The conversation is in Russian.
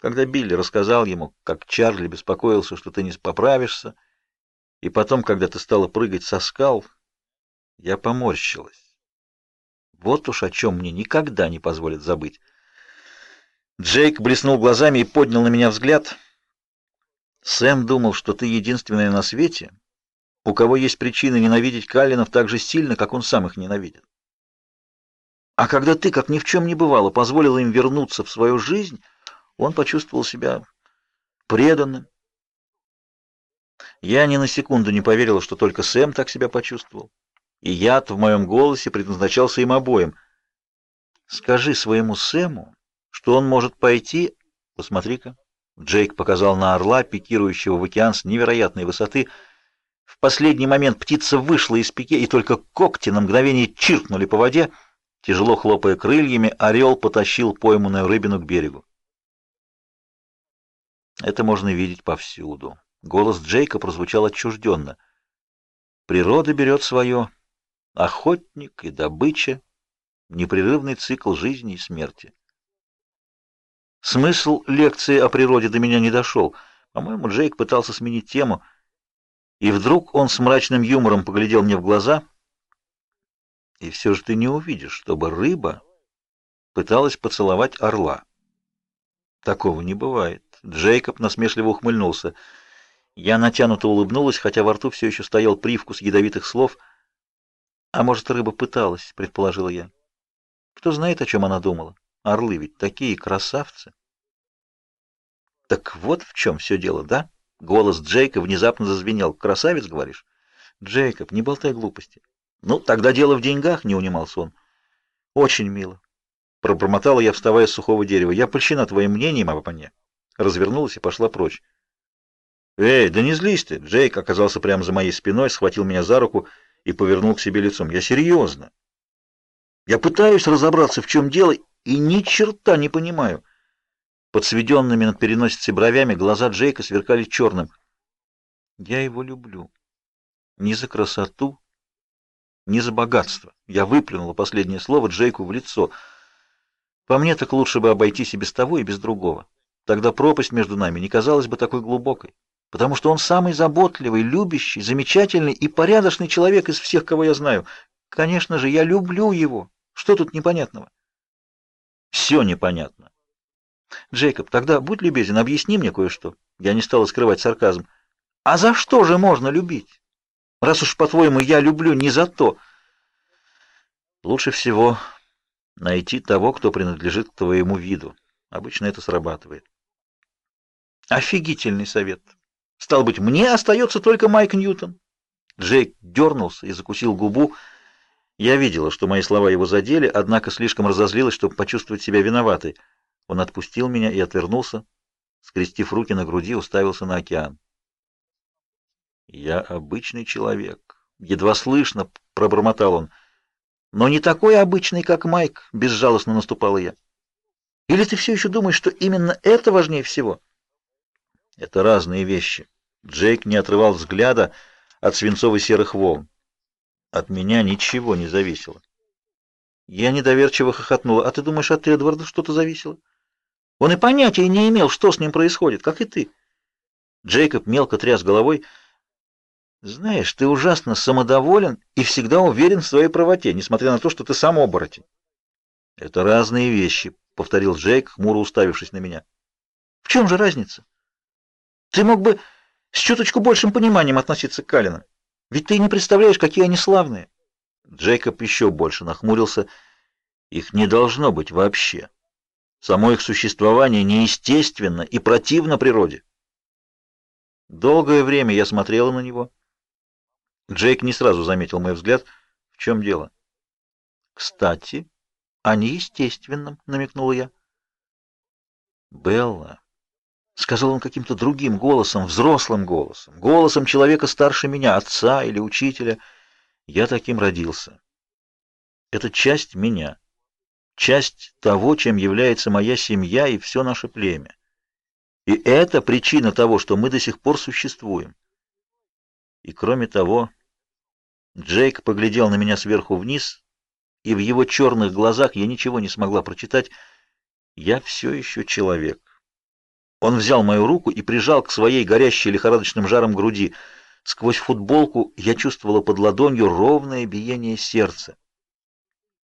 Когда Билли рассказал ему, как Чарли беспокоился, что ты не поправишься, и потом, когда ты стала прыгать со скал, я поморщилась. Вот уж о чем мне никогда не позволят забыть. Джейк блеснул глазами и поднял на меня взгляд. Сэм думал, что ты единственная на свете, у кого есть причины ненавидеть Каллинов так же сильно, как он сам их ненавидит. А когда ты, как ни в чем не бывало, позволила им вернуться в свою жизнь, он почувствовал себя преданным. Я ни на секунду не поверила, что только Сэм так себя почувствовал. И яд в моем голосе предназначался им обоим. Скажи своему Сэму, что он может пойти... Посмотри-ка. Джейк показал на орла, пикирующего в океан с невероятной высоты. В последний момент птица вышла из пике, и только когти на мгновение чиркнули по воде. Тяжело хлопая крыльями, орел потащил пойманную рыбину к берегу. Это можно видеть повсюду. Голос Джейка прозвучал отчужденно. Природа берет свое. Охотник и добыча. Непрерывный цикл жизни и смерти. Смысл лекции о природе до меня не дошел. По-моему, Джейк пытался сменить тему. И вдруг он с мрачным юмором поглядел мне в глаза. И все же ты не увидишь, чтобы рыба пыталась поцеловать орла. Такого не бывает. Джейкоб насмешливо ухмыльнулся. Я натянуто улыбнулась, хотя во рту все еще стоял привкус ядовитых слов. «А может, рыба пыталась», — предположила я. Кто знает, о чем она думала. Орлы ведь такие красавцы. Так вот в чем все дело, да? Голос Джейка внезапно зазвенел. Красавец, говоришь? Джейкоб, не болтай глупости. Ну, тогда дело в деньгах, не унимался он. Очень мило. Пробормотала я, вставая с сухого дерева. Я польщена твоим мнением обо мне развернулась и пошла прочь. «Эй, да не злись ты!» Джейк оказался прямо за моей спиной, схватил меня за руку и повернул к себе лицом. «Я серьезно. Я пытаюсь разобраться, в чем дело, и ни черта не понимаю». Под сведенными над переносицей бровями глаза Джейка сверкали черным. «Я его люблю. Не за красоту, не за богатство». Я выплюнула последнее слово Джейку в лицо. «По мне так лучше бы обойтись и без того, и без другого». Тогда пропасть между нами не казалась бы такой глубокой, потому что он самый заботливый, любящий, замечательный и порядочный человек из всех, кого я знаю. Конечно же, я люблю его. Что тут непонятного? Все непонятно. Джейкоб, тогда будь любезен, объясни мне кое-что. Я не стала скрывать сарказм. А за что же можно любить? Раз уж, по-твоему, я люблю не за то. Лучше всего найти того, кто принадлежит к твоему виду. Обычно это срабатывает. Офигительный совет. Стал быть, мне остается только Майк Ньютон. Джейк дернулся и закусил губу. Я видела, что мои слова его задели, однако слишком разозлилась, чтобы почувствовать себя виноватой. Он отпустил меня и отвернулся, скрестив руки на груди, уставился на океан. Я обычный человек, едва слышно пробормотал он. Но не такой обычный, как Майк, безжалостно наступала я. Или ты все еще думаешь, что именно это важнее всего? Это разные вещи. Джейк не отрывал взгляда от свинцово-серых волн. От меня ничего не зависело. Я недоверчиво хохотнула. А ты думаешь, от Эдварда что-то зависело? Он и понятия не имел, что с ним происходит, как и ты. Джейкоб мелко тряс головой. Знаешь, ты ужасно самодоволен и всегда уверен в своей правоте, несмотря на то, что ты сам оборотень. Это разные вещи, повторил Джейк, хмуро уставившись на меня. В чем же разница? Ты мог бы с чуточку большим пониманием относиться к Калинам. Ведь ты не представляешь, какие они славные. Джейкоб еще больше нахмурился. Их не должно быть вообще. Само их существование неестественно и противно природе. Долгое время я смотрела на него. Джейк не сразу заметил мой взгляд. В чем дело? Кстати, они естественным, намекнула я. Белла сказал он каким-то другим голосом, взрослым голосом, голосом человека старше меня, отца или учителя. Я таким родился. Это часть меня, часть того, чем является моя семья и все наше племя. И это причина того, что мы до сих пор существуем. И кроме того, Джейк поглядел на меня сверху вниз, и в его черных глазах я ничего не смогла прочитать. Я все еще человек. Он взял мою руку и прижал к своей горящей лихорадочным жаром груди. Сквозь футболку я чувствовала под ладонью ровное биение сердца.